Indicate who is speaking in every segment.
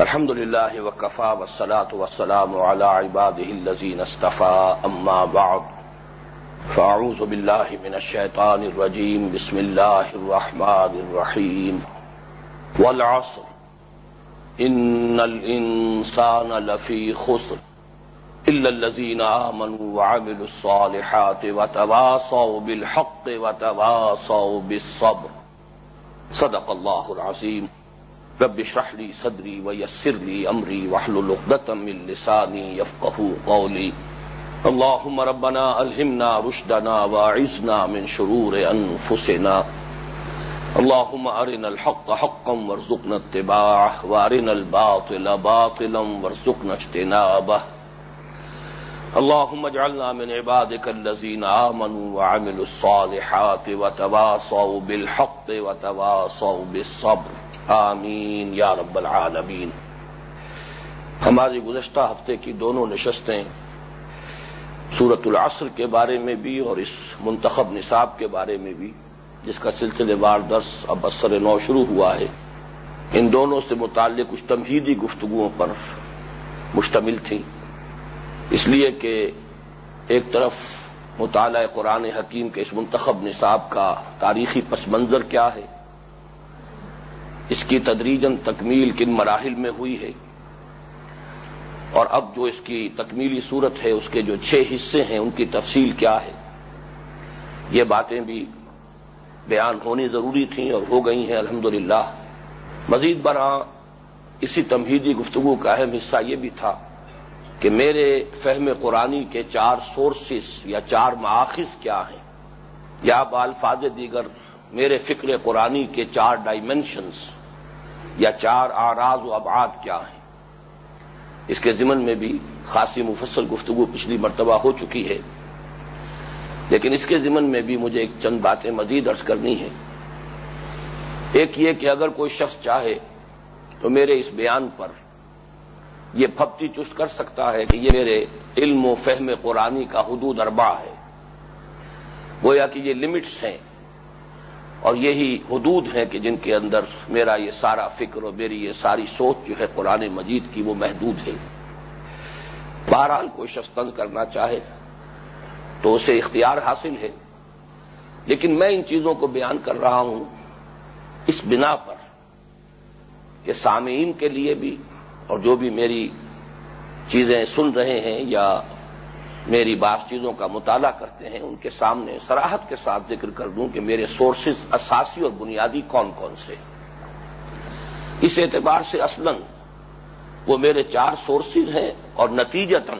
Speaker 1: الحمد لله وكفى والصلاة والسلام على عباده الذين اصطفى. أما بعد، فأعوذ بالله من الشيطان الرجيم. بسم الله الرحمن الرحيم. والعصر. إن الإنسان لفي خسر. إلا الذين آمنوا وعملوا الصالحات وتواصوا بالحق وتواصوا بالصبر. صدق الله العظيم. رب اشرح لي صدري ويسر لي امري واحلل عقدة من لساني يفقهوا قولي. اللهم ربنا الهمنا رشدنا واعذنا من شرور انفسنا اللهم ارنا الحق حقا وارزقنا اتباعه وارنا الباطل باطلا وارزقنا اجتنابه. اللهم اجعلنا من عبادك الذين آمنوا وعملوا الصالحات وتواصوا بالحق وتواصوا بالصبر. آمین، یا رب العالمین۔ ہماری گزشتہ ہفتے کی دونوں نشستیں سورت العصر کے بارے میں بھی اور اس منتخب نصاب کے بارے میں بھی، جس کا سلسلے وار درس اب اثر نو شروع ہوا ہے، ان دونوں سے متعلق کچھ تمہیدی گفتگوؤں پر مشتمل تھیں۔ اس لیے کہ ایک طرف مطالعہ قرآن حکیم کے اس منتخب نصاب کا تاریخی پس منظر کیا ہے اس کی تدریجن تکمیل کن مراحل میں ہوئی ہے۔ اور اب جو اس کی تکمیلی صورت ہے، اس کے جو چھ حصے ہیں، ان کی تفصیل کیا ہے؟ یہ باتیں بھی بیان ہونی ضروری تھیں اور ہو گئی ہیں الحمد مزید برآں اسی تمہیدی گفتگو کا اہم حصہ یہ بھی تھا کہ میرے فہم قرآنی کے چار سورسز یا چار ماخذ کیا ہیں۔ یا بالفاظ دیگر، میرے فکر قرآنی کے چار ڈائمینشنز یا چار آراز و ابعاد کیا ہیں؟ اس کے ضمن میں بھی خاصی مفصل گفتگو پچھلی مرتبہ ہو چکی ہے۔ لیکن اس کے ضمن میں بھی مجھے ایک چند باتیں مزید ارض کرنی ہیں۔ ایک یہ کہ اگر کوئی شخص چاہے تو میرے اس بیان پر یہ پھپتی چست کر سکتا ہے کہ یہ میرے علم و فہم قرآنی کا حدود اربا ہے۔ گویا کہ یہ لمٹس ہیں۔ اور یہی حدود ہیں کہ جن کے اندر میرا یہ سارا فکر اور میری یہ ساری سوچ جو ہے قرآن مجید کی وہ محدود ہے۔ بہرحال کوئی شخص تنگ کرنا چاہے تو اسے اختیار حاصل ہے۔ لیکن میں ان چیزوں کو بیان کر رہا ہوں اس بنا پر کہ سامعین کے لیے بھی اور جو بھی میری چیزیں سن رہے ہیں یا میری بعض چیزوں کا مطالعہ کرتے ہیں، ان کے سامنے سراہد کے ساتھ ذکر کر دوں کہ میرے سورسز اساسی اور بنیادی کون کون سے اس اعتبار سے اصلاً وہ میرے چار سورسز ہیں اور نتیجتاً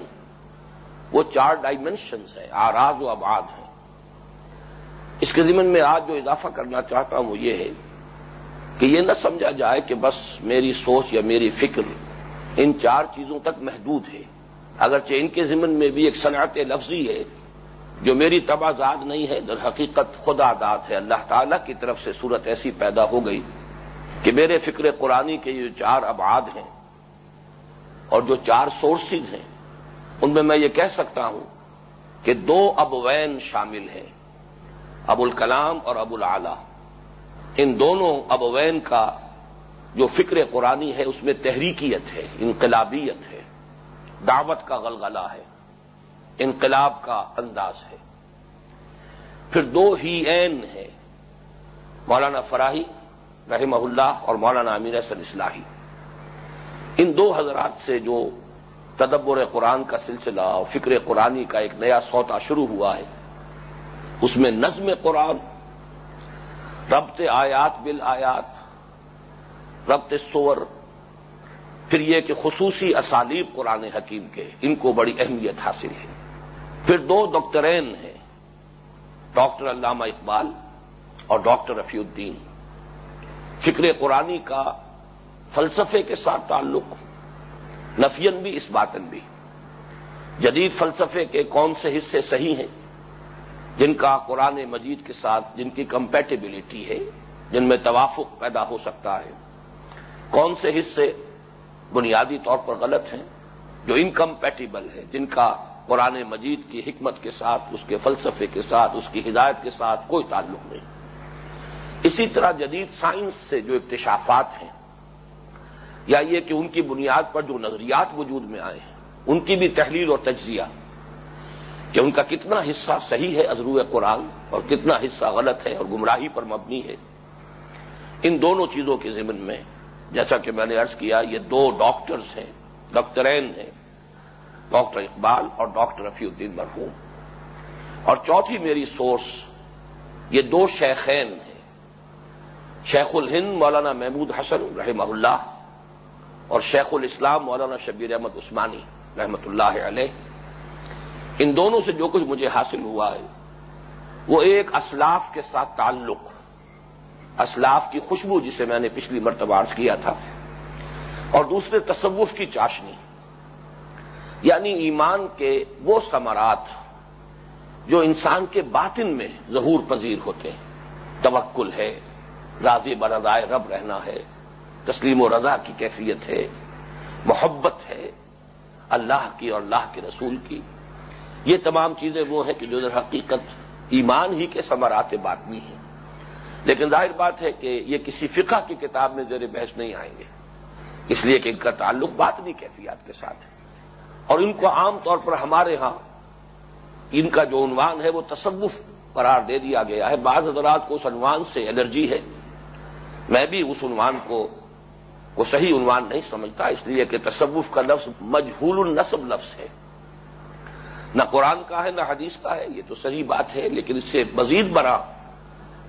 Speaker 1: وہ چار ڈائمینشنز ہیں، آراز و آباد ہیں۔ اس کے ذمن میں آج جو اضافہ کرنا چاہتا ہوں وہ یہ ہے کہ یہ نہ سمجھا جائے کہ بس میری سوچ یا میری فکر ان چار چیزوں تک محدود ہے۔ اگرچہ ان کے ضمن میں بھی ایک صنعت لفظی ہے، جو میری تبازاد نہیں ہے، در حقیقت خدا داد ہے۔ اللہ تعالی کی طرف سے صورت ایسی پیدا ہو گئی کہ میرے فکر قرآنی کے جو چار ابعاد ہیں اور جو چار سورسز ہیں، ان میں میں یہ کہہ سکتا ہوں کہ دو ابوین شامل ہیں، ابو الکلام اور ابو العلا۔ ان دونوں ابوین کا جو فکر قرآنی ہے، اس میں تحریکیت ہے، انقلابیت ہے۔ دعوت کا غلغلہ ہے، انقلاب کا انداز ہے۔ پھر دو ہی این ہے مولانا فراہی رحمہ اللہ اور مولانا امیر حسن اصلاحی۔ ان دو حضرات سے جو تدبر قرآن کا سلسلہ اور فکر قرآنی کا ایک نیا سوتا شروع ہوا ہے، اس میں نظم قرآن، ربط آیات بل آیات ربط سور پھر یہ کہ خصوصی اسالیب قرآن حکیم کے ان کو بڑی اہمیت حاصل ہے۔ پھر دو ڈاکٹرین ہیں، ڈاکٹر علامہ اقبال اور ڈاکٹر رفیع الدین۔ فکر قرآنی کا فلسفے کے ساتھ تعلق نفین بھی اس باتن بھی۔ جدید فلسفے کے کون سے حصے صحیح ہیں؟ جن کا قرآن مجید کے ساتھ جن کی کمپیٹیبلٹی ہے، جن میں توافق پیدا ہو سکتا ہے۔ کون سے حصے بنیادی طور پر غلط ہیں، جو انکمپیٹیبل ہے جن کا قرآن مجید کی حکمت کے ساتھ، اس کے فلسفے کے ساتھ، اس کی ہدایت کے ساتھ کوئی تعلق نہیں۔ اسی طرح جدید سائنس سے جو اکتشافات ہیں، یا یہ کہ ان کی بنیاد پر جو نظریات وجود میں آئے ہیں، ان کی بھی تحلیل اور تجزیہ، کہ ان کا کتنا حصہ صحیح ہے ازرو قرآن، اور کتنا حصہ غلط ہے اور گمراہی پر مبنی ہے، ان دونوں چیزوں کے ضمن میں جیسا کہ میں نے ارض کیا، یہ دو ڈاکٹرز ہیں ڈاکٹرین ہیں، ڈاکٹر اقبال اور ڈاکٹر رفیع الدین مرحوم۔ اور چوتھی میری سورس، یہ دو شیخین ہیں، شیخ الہند مولانا محمود حسن رحمہ اللہ اور شیخ الاسلام مولانا شبیر احمد عثمانی رحمت اللہ علیہ۔ ان دونوں سے جو کچھ مجھے حاصل ہوا ہے، وہ ایک اسلاف کے ساتھ تعلق اسلاف کی خوشبو جسے میں نے پچھلی مرتبہ عرض کیا تھا۔ اور دوسرے، تصوف کی چاشنی۔ یعنی ایمان کے وہ ثمرات جو انسان کے باطن میں ظہور پذیر ہوتے ہیں۔ توکل ہے، راضی برضائے رب رہنا ہے، تسلیم و رضا کی کیفیت ہے، محبت ہے اللہ کی اور اللہ کے رسول کی۔ یہ تمام چیزیں وہ ہیں کہ جو در حقیقت ایمان ہی کے ثمرات باطنی ہیں۔ لیکن ظاہر بات ہے کہ یہ کسی فقہ کی کتاب میں زیر بحث نہیں آئیں گے۔ اس لیے کہ ان کا تعلق باطنی کیفیات کے ساتھ ہے۔ اور ان کو عام طور پر ہمارے ہاں ان کا جو عنوان ہے وہ تصوف قرار دے دیا گیا ہے۔ بعض حضرات کو اس عنوان سے الرجی ہے۔ میں بھی اس عنوان کو وہ صحیح عنوان نہیں سمجھتا، اس لیے کہ تصوف کا لفظ مجہول النصب لفظ ہے۔ نہ قرآن کا ہے، نہ حدیث کا ہے، یہ تو صحیح بات ہے، لیکن اس سے مزید بڑا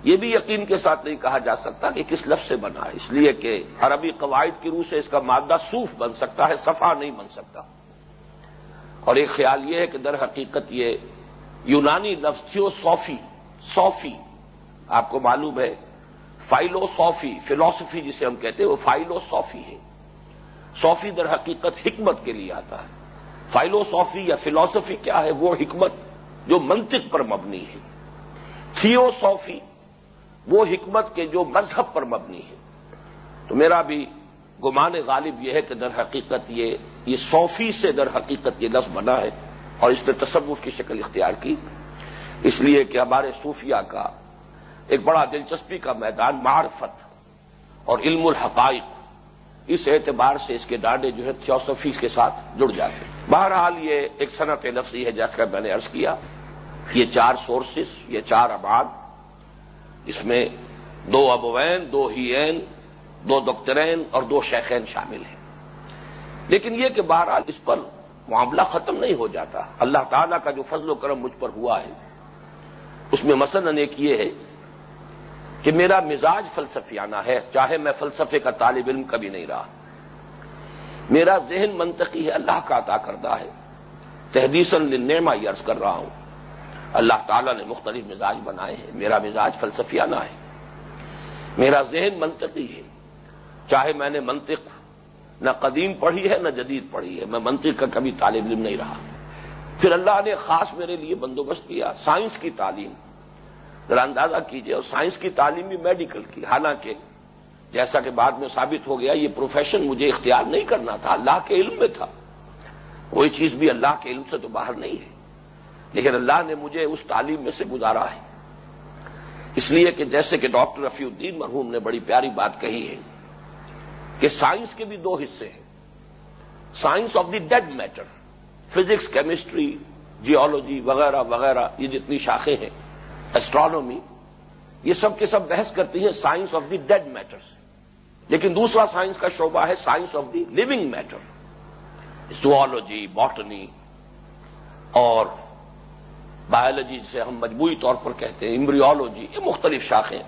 Speaker 1: یہ بھی یقین کے ساتھ نہیں کہا جا سکتا کہ کس لفظ سے بنا ہے۔ اس لیے کہ عربی قواعد کی روح سے اس کا مادہ صوف بن سکتا ہے، صفا نہیں بن سکتا۔ اور ایک خیال یہ ہے کہ در حقیقت یہ یونانی لفظ تھیو صوفی صوفی۔ آپ کو معلوم ہے فائلو صوفی فلاسفی جسے ہم کہتے ہیں، وہ فائلو ہے۔ صوفی در حقیقت حکمت کے لیے آتا ہے۔ فائلو یا فلاسفی کیا ہے؟ وہ حکمت جو منطق پر مبنی ہے۔ تھیو وہ حکمت کے جو مذہب پر مبنی ہے۔ تو میرا بھی گمان غالب یہ ہے کہ در حقیقت یہ یہ صوفی سے در حقیقت یہ لفظ بنا ہے اور اس نے تصوف کی شکل اختیار کی۔ اس لیے کہ ہمارے صوفیہ کا ایک بڑا دلچسپی کا میدان معرفت اور علم الحقائق، اس اعتبار سے اس کے ڈانڈے جو ہے تھیوسفی کے ساتھ جڑ جاتے ہیں۔ بہرحال یہ ایک صنعت لفظی ہے جیسا میں نے ارض کیا۔ یہ چار سورسز یہ چار اباد اس میں دو ابوین دو ہین دو دکترین اور دو شیخین شامل ہیں۔ لیکن یہ کہ بہرحال اس پر معاملہ ختم نہیں ہو جاتا۔ اللہ تعالیٰ کا جو فضل و کرم مجھ پر ہوا ہے، اس میں مثلاً ایک یہ ہے کہ میرا مزاج فلسفیانہ ہے، چاہے میں فلسفے کا طالب علم کبھی نہیں رہا۔ میرا ذہن منطقی ہے، اللہ کا عطا کردہ ہے۔ تحدیث لنعما عرض کر رہا ہوں۔ اللہ تعالیٰ نے مختلف مزاج بنائے ہیں۔ میرا مزاج فلسفیانہ ہے۔ میرا ذہن منطقی ہے۔ چاہے میں نے منطق نہ قدیم پڑھی ہے، نہ جدید پڑھی ہے، میں منطق کا کبھی طالب علم نہیں رہا۔ پھر اللہ نے خاص میرے لیے بندوبست کیا، سائنس کی تعلیم۔ ذرا اندازہ کیجیے اور سائنس کی تعلیم بھی میڈیکل کی۔ حالانکہ جیسا کہ بعد میں ثابت ہو گیا، یہ پروفیشن مجھے اختیار نہیں کرنا تھا۔ اللہ کے علم میں تھا۔ کوئی چیز بھی اللہ کے علم سے تو باہر نہیں ہے۔ لیکن اللہ نے مجھے اس تعلیم میں سے گزارا ہے۔ اس لیے کہ جیسے کہ ڈاکٹر رفیع الدین مرحوم نے بڑی پیاری بات کہی ہے کہ سائنس کے بھی دو حصے ہیں۔ Science of the dead matter, physics, chemistry, geology وغیرہ وغیرہ، یہ جتنی شاخیں ہیں ایسٹرانومی یہ سب کے سب بحث کرتی ہیں science of the dead matter لیکن دوسرا سائنس کا شعبہ ہے science of the living matter. Zoology botany اور بایولوجی جسے ہم مجموعی طور پر کہتے ہیں امبریولوجی یہ مختلف شاخیں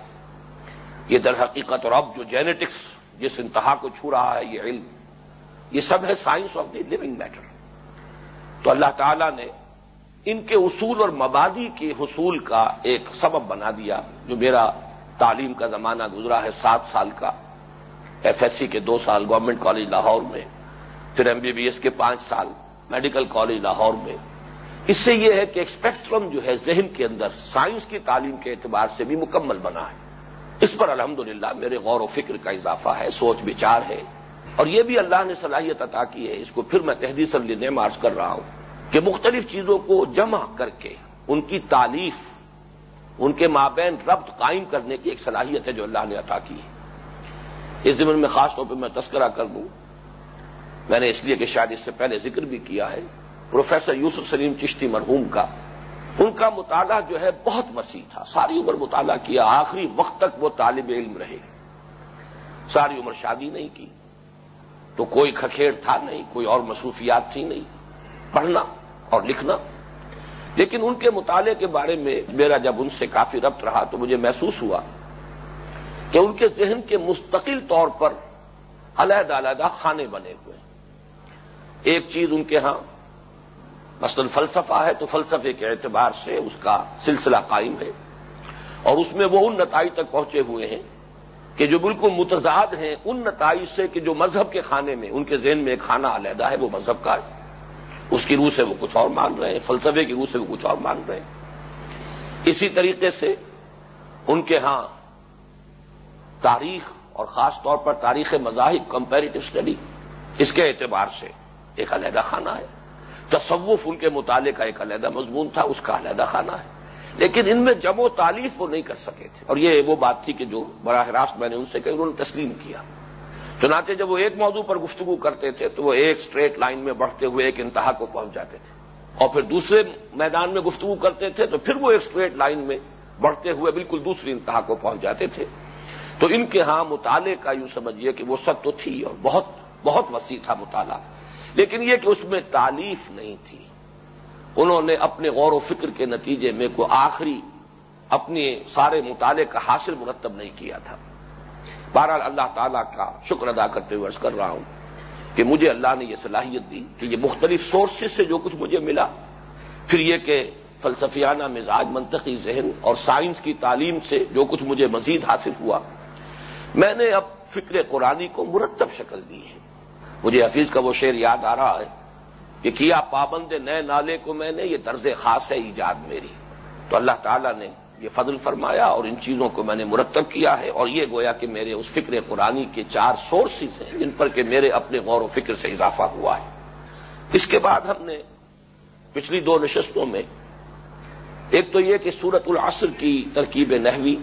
Speaker 1: یہ در حقیقت اور اب جو جینیٹکس جس انتہا کو چھو رہا ہے، یہ علم۔ یہ سب ہے science of the living matter تو اللہ تعالی نے ان کے اصول اور مبادی کے حصول کا ایک سبب بنا دیا، جو میرا تعلیم کا زمانہ گزرا ہے سات سال کا۔ ایف ایس سی کے دو سال گورنمنٹ کالج لاہور میں، پھر ایم بی بی ایس کے پانچ سال میڈیکل کالج لاہور میں۔ اس سے یہ ہے کہ ایکسپیکٹرم جو ہے ذہن کے اندر سائنس کی تعلیم کے اعتبار سے بھی مکمل بنا ہے۔ اس پر الحمدللہ میرے غور و فکر کا اضافہ ہے، سوچ بچار ہے۔ اور یہ بھی اللہ نے صلاحیت عطا کی ہے۔ اس کو پھر میں تحدیث لینے مارچ کر رہا ہوں کہ مختلف چیزوں کو جمع کر کے ان کی تعلیف، ان کے مابین ربط قائم کرنے کی ایک صلاحیت ہے جو اللہ نے عطا کی ہے۔ اس زمین میں خاص طور پہ میں تذکرہ کر دوں۔ میں نے اس لیے کہ شاید اس سے پہلے ذکر بھی کیا ہے۔ پروفیسر یوسف سلیم چشتی مرحوم کا، ان کا مطالعہ جو ہے بہت وسیع تھا۔ ساری عمر مطالعہ کیا، آخری وقت تک وہ طالب علم رہے۔ ساری عمر شادی نہیں کی۔ تو کوئی کھکھیڑ تھا نہیں، کوئی اور مصروفیات تھی نہیں۔ پڑھنا اور لکھنا۔ لیکن ان کے مطالعے کے بارے میں میرا جب ان سے کافی ربط رہا تو مجھے محسوس ہوا کہ ان کے ذہن کے مستقل طور پر علیحدہ علیحدہ خانے بنے ہوئے۔ ایک چیز ان کے ہاں مثلاً فلسفہ ہے تو فلسفے کے اعتبار سے اس کا سلسلہ قائم ہے اور اس میں وہ ان نتائج تک پہنچے ہوئے ہیں کہ جو بالکل متضاد ہیں ان نتائج سے کہ جو مذہب کے خانے میں ان کے ذہن میں ایک خانہ علیحدہ ہے وہ مذہب کا ہے۔ اس کی روح سے وہ کچھ اور مان رہے ہیں، فلسفے کی روح سے وہ کچھ اور مان رہے ہیں۔ اسی طریقے سے ان کے ہاں تاریخ اور خاص طور پر تاریخ مذاہب کمپیریٹو اسٹڈی اس کے اعتبار سے ایک علیحدہ خانہ ہے۔ تصوف ان کے مطالعے کا ایک علیحدہ مضمون تھا، اس کا علیحدہ خانہ ہے۔ لیکن ان میں جب و تعلیف وہ نہیں کر سکے تھے۔ اور یہ وہ بات تھی کہ جو براہ راست میں نے ان سے کہی، انہوں نے تسلیم کیا۔ چنانچہ جب وہ ایک موضوع پر گفتگو کرتے تھے، تو وہ ایک اسٹریٹ لائن میں بڑھتے ہوئے ایک انتہا کو پہنچ جاتے تھے۔ اور پھر دوسرے میدان میں گفتگو کرتے تھے، تو پھر وہ ایک اسٹریٹ لائن میں بڑھتے ہوئے بالکل دوسری انتہا کو پہنچ جاتے تھے۔ تو ان کے ہاں مطالعے کا یوں سمجھیے کہ وہ سب تو تھی اور بہت بہت وسیع تھا مطالعہ۔ لیکن یہ کہ اس میں تعلیف نہیں تھی۔ انہوں نے اپنے غور و فکر کے نتیجے میں کوئی آخری اپنے سارے مطالعے کا حاصل مرتب نہیں کیا تھا۔ بہرحال اللہ تعالیٰ کا شکر ادا کرتے ہوئے عرض کر رہا ہوں کہ مجھے اللہ نے یہ صلاحیت دی کہ یہ مختلف سورسز سے جو کچھ مجھے ملا، پھر یہ کہ فلسفیانہ مزاج، منطقی ذہن اور سائنس کی تعلیم سے جو کچھ مجھے مزید حاصل ہوا، میں نے اب فکر قرآنی کو مرتب شکل دی ہے۔ مجھے حفیظ کا وہ شعر یاد آ رہا ہے کہ کیا پابند نئے نالے کو میں نے، یہ طرز خاص ہے ایجاد میری۔ تو اللہ تعالیٰ نے یہ فضل فرمایا اور ان چیزوں کو میں نے مرتب کیا ہے اور یہ گویا کہ میرے اس فکر قرآنی کے چار سورسز ہیں جن پر کہ میرے اپنے غور و فکر سے اضافہ ہوا ہے۔ اس کے بعد ہم نے پچھلی دو نشستوں میں، ایک تو یہ کہ سورت العصر کی ترکیب نحوی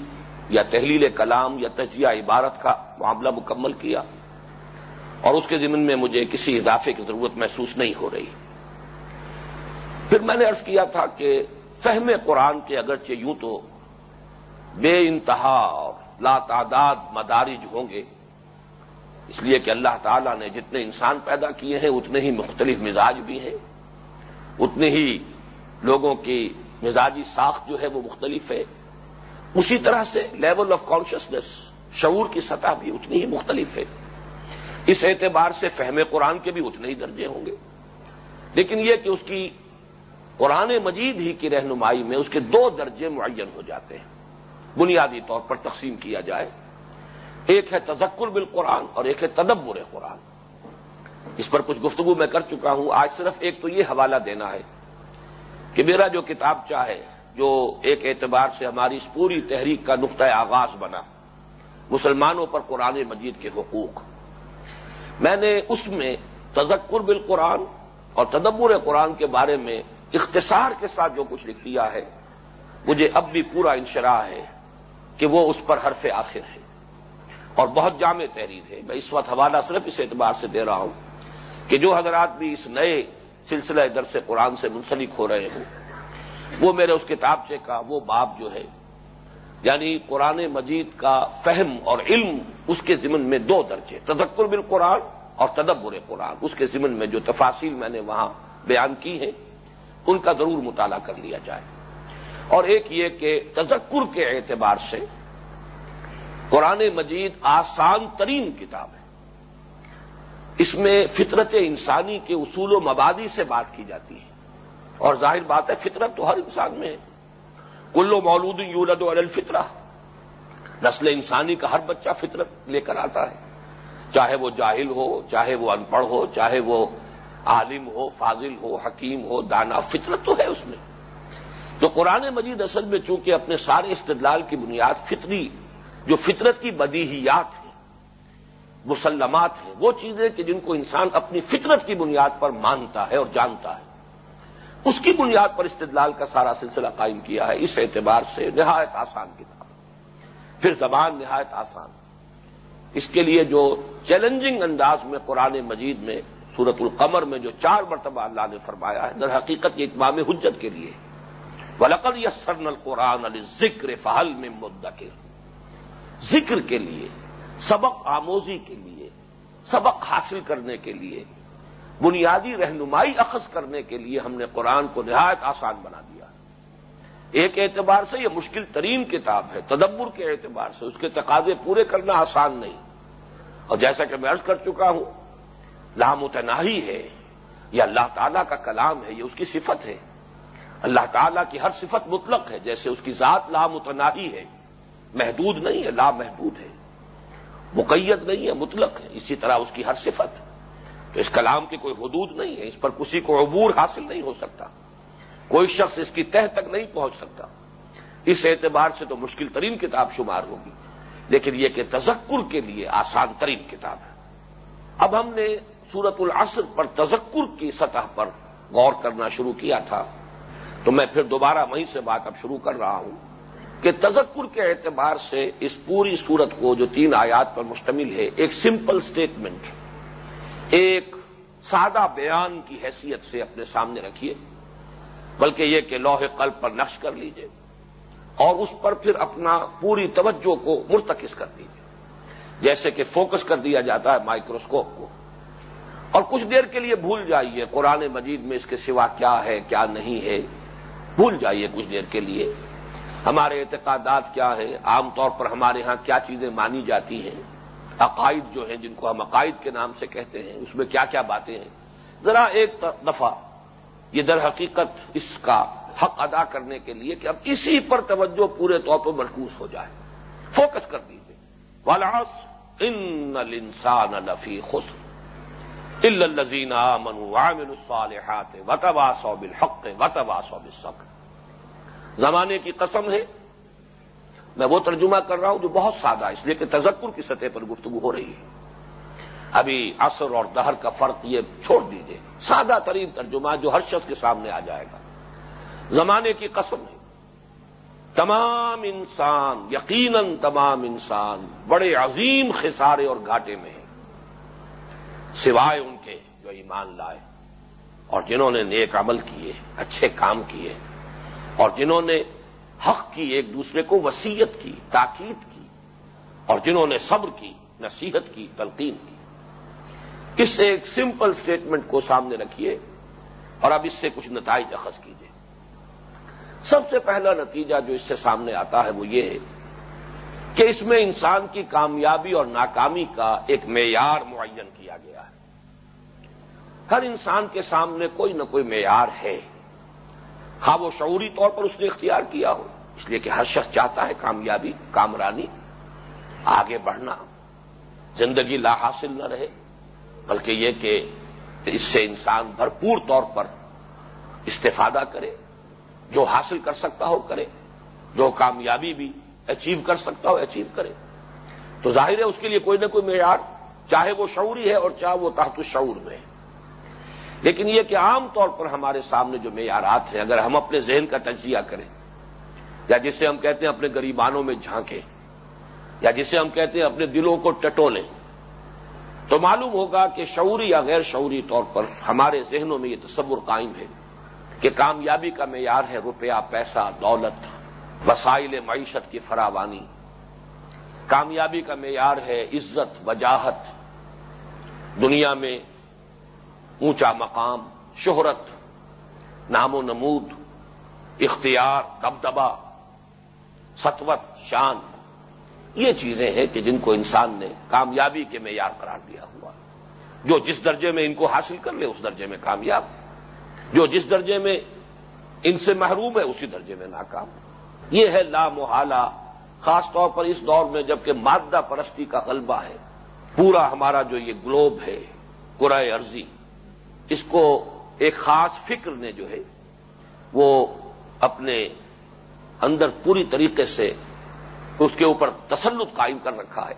Speaker 1: یا تحلیل کلام یا تجزیہ عبارت کا معاملہ مکمل کیا۔ اور اس کے ضمن میں مجھے کسی اضافے کی ضرورت محسوس نہیں ہو رہی۔ پھر میں نے ارض کیا تھا کہ فہم قرآن کے اگرچہ یوں تو بے انتہا اور لا تعداد مدارج ہوں گے، اس لیے کہ اللہ تعالیٰ نے جتنے انسان پیدا کیے ہیں، اتنے ہی مختلف مزاج بھی ہیں۔ اتنے ہی لوگوں کی مزاجی ساخت جو ہے وہ مختلف ہے۔ اسی طرح سے لیول آف کانشیسنیس شعور کی سطح بھی اتنی ہی مختلف ہے۔ اس اعتبار سے فہم قرآن کے بھی اتنے ہی درجے ہوں گے۔ لیکن یہ کہ اس کی قرآن مجید ہی کی رہنمائی میں اس کے دو درجے معین ہو جاتے ہیں۔ بنیادی طور پر تقسیم کیا جائے۔ ایک ہے تذکر بالقرآن اور ایک ہے تدبر قرآن۔ اس پر کچھ گفتگو میں کر چکا ہوں۔ آج صرف ایک تو یہ حوالہ دینا ہے کہ میرا جو کتاب چاہے جو ایک اعتبار سے ہماری اس پوری تحریک کا نقطۂ آغاز بنا، مسلمانوں پر قرآن مجید کے حقوق۔ میں نے اس میں تذکر بالقرآن اور تدبر قرآن کے بارے میں اختصار کے ساتھ جو کچھ لکھ دیا ہے، مجھے اب بھی پورا انشراح ہے کہ وہ اس پر حرف آخر ہے۔ اور بہت جامع تحریر ہے۔ میں اس وقت حوالہ صرف اس اعتبار سے دے رہا ہوں کہ جو حضرات بھی اس نئے سلسلہ درس قرآن سے منسلک ہو رہے ہوں، وہ میرے اس کتابچے کا وہ باب جو ہے یعنی قرآن مجید کا فہم اور علم اس کے ضمن میں دو درجے، تذکر بالقرآن اور تدبر قرآن۔ اس کے ضمن میں جو تفاصیل میں نے وہاں بیان کی ہیں، ان کا ضرور مطالعہ کر لیا جائے۔ اور ایک یہ کہ تذکر کے اعتبار سے قرآن مجید آسان ترین کتاب ہے۔ اس میں فطرت انسانی کے اصول و مبادی سے بات کی جاتی ہے۔ اور ظاہر بات ہے، فطرت تو ہر انسان میں ہے۔ کلو مولود یولد و الفطرہ۔ نسل انسانی کا ہر بچہ فطرت لے کر آتا ہے۔ چاہے وہ جاہل ہو، چاہے وہ ان پڑھ ہو، چاہے وہ عالم ہو، فاضل ہو، حکیم ہو، دانا، فطرت تو ہے اس میں۔ تو قرآن مجید اصل میں چونکہ اپنے سارے استدلال کی بنیاد فطری، جو فطرت کی بدیہیات ہیں، مسلمات ہیں، وہ چیزیں کہ جن کو انسان اپنی فطرت کی بنیاد پر مانتا ہے اور جانتا ہے۔ اس کی بنیاد پر استدلال کا سارا سلسلہ قائم کیا ہے اس اعتبار سے نہایت آسان کتاب پھر زبان نہایت آسان اس کے لیے جو چیلنجنگ انداز میں قرآن مجید میں سورت القمر میں جو چار مرتبہ اللہ نے فرمایا ہے، در حقیقت یہ اقبام حجت کے لیے ولقل یہ سرن القرآن علی ذکر فہل میں مدکر ذکر کے لیے، سبق آموزی کے لیے، سبق حاصل کرنے کے لیے بنیادی رہنمائی اخذ کرنے کے لیے ہم نے قرآن کو نہایت آسان بنا دیا ایک اعتبار سے یہ مشکل ترین کتاب ہے، تدبر کے اعتبار سے، اس کے تقاضے پورے کرنا آسان نہیں۔ اور جیسا کہ میں عرض کر چکا ہوں لامتناہی ہے یہ اللہ تعالیٰ کا کلام ہے، یہ اس کی صفت ہے۔ اللہ تعالیٰ کی ہر صفت مطلق ہے، جیسے اس کی ذات لامتناہی ہے۔ محدود نہیں ہے لامحدود ہے۔ مقید نہیں ہے، مطلق ہے۔ اسی طرح اس کی ہر صفت۔ تو اس کلام کی کوئی حدود نہیں ہے، اس پر کسی کو عبور حاصل نہیں ہو سکتا۔ کوئی شخص اس کی تہ تک نہیں پہنچ سکتا۔ اس اعتبار سے تو مشکل ترین کتاب شمار ہوگی۔ لیکن یہ کہ تذکر کے لیے آسان ترین کتاب ہے۔ اب ہم نے سورت العصر پر تذکر کی سطح پر غور کرنا شروع کیا تھا۔ تو میں پھر دوبارہ وہیں سے بات اب شروع کر رہا ہوں کہ تذکر کے اعتبار سے اس پوری صورت کو جو تین آیات پر مشتمل ہے، ایک سمپل سٹیٹمنٹ ایک سادہ بیان کی حیثیت سے اپنے سامنے رکھیے، بلکہ یہ کہ لوہے قلب پر نقش کر لیجیے اور اس پر پھر اپنا پوری توجہ کو مرتکز کر دیجیے جیسے کہ فوکس کر دیا جاتا ہے مائکروسکوپ کو۔ اور کچھ دیر کے لیے بھول جائیے، قرآن مجید میں اس کے سوا کیا ہے، کیا نہیں ہے، بھول جائیے کچھ دیر کے لیے۔ ہمارے اعتقادات کیا ہیں؟ عام طور پر ہمارے ہاں کیا چیزیں مانی جاتی ہیں؟ عقائد جو ہیں جن کو ہم عقائد کے نام سے کہتے ہیں، اس میں کیا کیا باتیں ہیں؟ ذرا ایک دفعہ یہ در حقیقت اس کا حق ادا کرنے کے لیے کہ اب اسی پر توجہ پورے طور پر مرکوز ہو جائے۔ فوکس کر دیجیے والاس ان الانسان لفی خسر الا الذين امنوا الصالحات وتواصوا بالحق وتواصوا بالصبر۔ زمانے کی قسم ہے میں وہ ترجمہ کر رہا ہوں جو بہت سادہ اس لیے کہ تذکر کی سطح پر گفتگو ہو رہی ہے۔ ابھی عصر اور دہر کا فرق یہ چھوڑ دیجیے سادہ ترین ترجمہ جو ہر شخص کے سامنے آ جائے گا۔ زمانے کی قسم ہے۔ تمام انسان، یقیناً تمام انسان بڑے عظیم خسارے اور گھاٹے میں ہیں۔ سوائے ان کے جو ایمان لائے۔ اور جنہوں نے نیک عمل کیے، اچھے کام کیے۔ اور جنہوں نے حق کی، ایک دوسرے کو وسیعت کی، تاکید کی، اور جنہوں نے صبر کی، نصیحت کی، تلقین کی۔ اس ایک سمپل سٹیٹمنٹ کو سامنے رکھیے، اور اب اس سے کچھ نتائج اخذ کیجیے۔ سب سے پہلا نتیجہ جو اس سے سامنے آتا ہے وہ یہ ہے کہ اس میں انسان کی کامیابی اور ناکامی کا ایک معیار معین کیا گیا ہے۔ ہر انسان کے سامنے کوئی نہ کوئی معیار ہے۔ ہاں، خواب و شعوری طور پر اس نے اختیار کیا ہو۔ اس لیے کہ ہر شخص چاہتا ہے کامیابی، کامرانی، آگے بڑھنا، زندگی لا حاصل نہ رہے۔ بلکہ یہ کہ اس سے انسان بھرپور طور پر استفادہ کرے، جو حاصل کر سکتا ہو کرے، جو کامیابی بھی اچیو کر سکتا ہو اچیو کرے۔ تو ظاہر ہے اس کے لیے کوئی نہ کوئی معیار، چاہے وہ شعوری ہے اور چاہے وہ تحت شعور میں ہے۔ لیکن یہ کہ عام طور پر ہمارے سامنے جو معیارات ہیں، اگر ہم اپنے ذہن کا تجزیہ کریں، یا جسے ہم کہتے ہیں اپنے غریبانوں میں جھانکیں، یا جسے ہم کہتے ہیں اپنے دلوں کو ٹٹولیں، تو معلوم ہوگا کہ شعوری یا غیر شعوری طور پر ہمارے ذہنوں میں یہ تصور قائم ہے کہ کامیابی کا معیار ہے روپیہ، پیسہ، دولت، وسائل معیشت کی فراوانی۔ کامیابی کا معیار ہے عزت، وجاہت۔ دنیا میں اونچا مقام، شہرت، نام و نمود، اختیار دبدبا ستوت شان، یہ چیزیں ہیں کہ جن کو انسان نے کامیابی کے معیار قرار دیا ہوا۔ جو جس درجے میں ان کو حاصل کر لے، اس درجے میں کامیاب۔ جو جس درجے میں ان سے محروم ہے، اسی درجے میں ناکام۔ یہ ہے لا محالہ، خاص طور پر اس دور میں جبکہ مادہ پرستی کا غلبہ ہے۔ پورا ہمارا جو یہ گلوب ہے قرائے عرضی اس کو ایک خاص فکر نے جو ہے وہ اپنے اندر پوری طریقے سے اس کے اوپر تسلط قائم کر رکھا ہے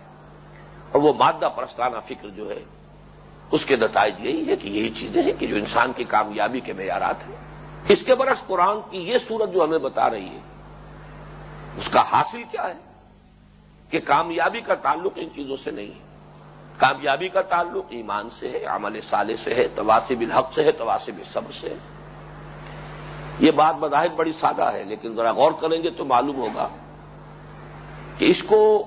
Speaker 1: اور وہ مادہ پرستانہ فکر جو ہے اس کے نتائج یہی ہے کہ یہی چیزیں ہیں کہ جو انسان کی کامیابی کے معیارات ہیں۔ اس کے برعکس قرآن کی یہ صورت جو ہمیں بتا رہی ہے، اس کا حاصل کیا ہے کہ کامیابی کا تعلق ان چیزوں سے نہیں ہے۔ کامیابی کا تعلق ایمان سے ہے، عمل صالح سے ہے تواسب الحق سے ہے تواسب صبر سے ہے۔ یہ بات بظاہر بڑی سادہ ہے، لیکن ذرا غور کریں گے تو معلوم ہوگا کہ اس کو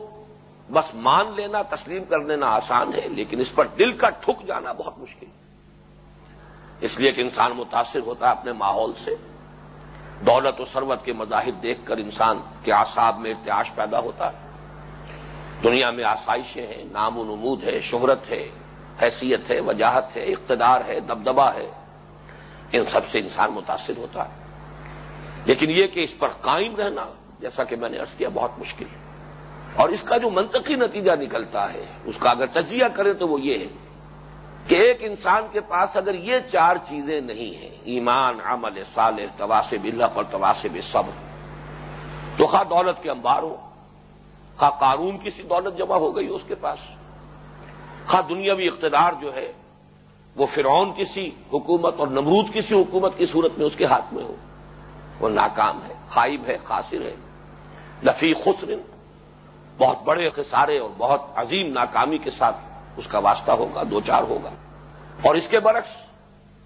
Speaker 1: بس مان لینا، تسلیم کر لینا آسان ہے، لیکن اس پر دل کا ٹھک جانا بہت مشکل ہے۔ اس لیے کہ انسان متاثر ہوتا ہے اپنے ماحول سے۔ دولت و ثروت کے مظاہر دیکھ کر انسان کے آساب میں ارتیاش پیدا ہوتا ہے۔ دنیا میں آسائشیں ہیں، نام و نمود ہے، شہرت ہے، حیثیت ہے، وجاہت ہے، اقتدار ہے دبدبا ہے۔ ان سب سے انسان متاثر ہوتا ہے۔ لیکن یہ کہ اس پر قائم رہنا، جیسا کہ میں نے ارض کیا، بہت مشکل ہے۔ اور اس کا جو منطقی نتیجہ نکلتا ہے، اس کا اگر تجزیہ کریں تو وہ یہ ہے کہ ایک انسان کے پاس اگر یہ چار چیزیں نہیں ہیں، ایمان، عمل، صالح تواسب اللہ اور تواسب صبر، تو خواہ دولت کے انبار ہو خواہ قانون کی سی دولت جمع ہو گئی اس کے پاس۔ خواہ دنیاوی اقتدار جو ہے، وہ فرعون کسی حکومت اور نمرود کسی حکومت کی صورت میں اس کے ہاتھ میں ہو۔ وہ ناکام ہے، خائب ہے خاصر ہے۔ لفی خسر بہت بڑے خسارے اور بہت عظیم ناکامی کے ساتھ اس کا واسطہ ہوگا، دو چار ہوگا۔ اور اس کے برعکس،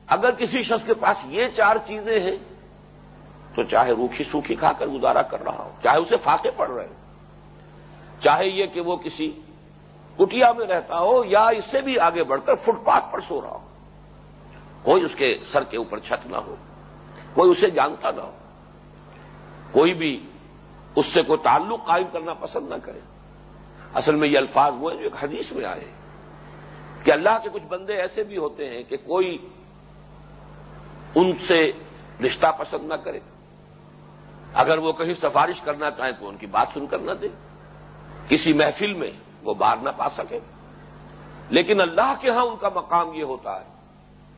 Speaker 1: اگر کسی شخص کے پاس یہ چار چیزیں ہیں، تو چاہے روکھی سوکھی کھا کر گزارا کر رہا ہو، چاہے اسے فاقے پڑ رہے ہو چاہے یہ کہ وہ کسی کٹیا میں رہتا ہو یا اس سے بھی آگے بڑھ کر فٹ پاتھ پر سو رہا ہو۔ کوئی اس کے سر کے اوپر چھت نہ ہو، کوئی اسے جانتا نہ ہو، کوئی بھی اس سے کوئی تعلق قائم کرنا پسند نہ کرے۔ اصل میں یہ الفاظ وہ ہیں جو ایک حدیث میں آئے کہ اللہ کے کچھ بندے ایسے بھی ہوتے ہیں کہ کوئی ان سے رشتہ پسند نہ کرے۔ اگر وہ کہیں سفارش کرنا چاہیں تو ان کی بات سن کر نہ دے۔ کسی محفل میں وہ باہر نہ پا سکے۔ لیکن اللہ کے ہاں ان کا مقام یہ ہوتا ہے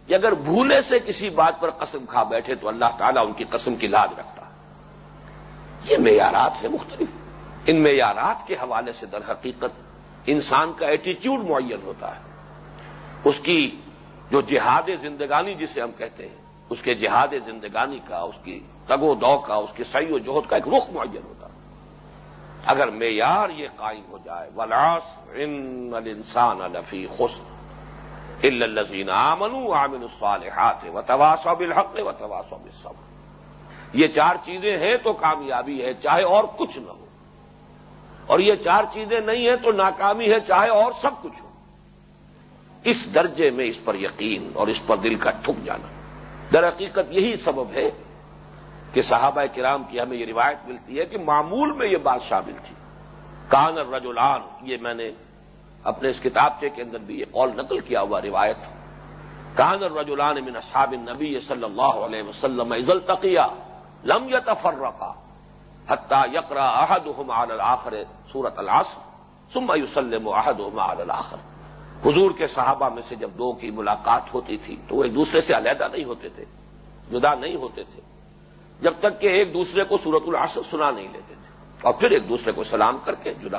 Speaker 1: کہ اگر بھولے سے کسی بات پر قسم کھا بیٹھے تو اللہ تعالیٰ ان کی قسم کی لاج رکھتا ہے۔ یہ معیارات ہیں مختلف۔ ان معیارات کے حوالے سے در حقیقت انسان کا ایٹیچیوڈ معین ہوتا ہے۔ اس کی جو جہاد زندگانی جسے ہم کہتے ہیں، اس کے جہاد زندگانی کا، اس کی تگ و دو کا، اس کے سی و جوہد کا ایک رخ معین ہوتا ہے۔ اگر معیار یہ قائم ہو جائے ولاس ان انسان الفی خوش الزین آمن عامن الصالحات و تواسو بالحق و تواسو بالصبر۔ یہ چار چیزیں ہیں تو کامیابی ہے، چاہے اور کچھ نہ ہو۔ اور یہ چار چیزیں نہیں ہیں تو ناکامی ہے، چاہے اور سب کچھ ہو۔ اس درجے میں اس پر یقین اور اس پر دل کا ٹھک جانا۔ در حقیقت یہی سبب ہے کہ صحابہ کرام کی ہمیں یہ روایت ملتی ہے کہ معمول میں یہ بات شامل تھی۔ کان الرجلان، یہ میں نے اپنے اس کتابچے کے اندر بھی یہ قول نقل کیا ہوا روایت۔ کان الرجلان من اصحاب النبی صلی اللہ علیہ وسلم عزل تقیہ لم یتفرقا حتى یقرا احدهم على الاخر سورت العصر ثم يسلم احدهم على الاخر۔ حضور کے صحابہ میں سے جب دو کی ملاقات ہوتی تھی تو وہ ایک دوسرے سے علیحدہ نہیں ہوتے تھے، جدا نہیں ہوتے تھے۔ جب تک کہ ایک دوسرے کو سورت العصر سنا نہیں لیتے تھے اور پھر ایک دوسرے کو سلام کر کے جدا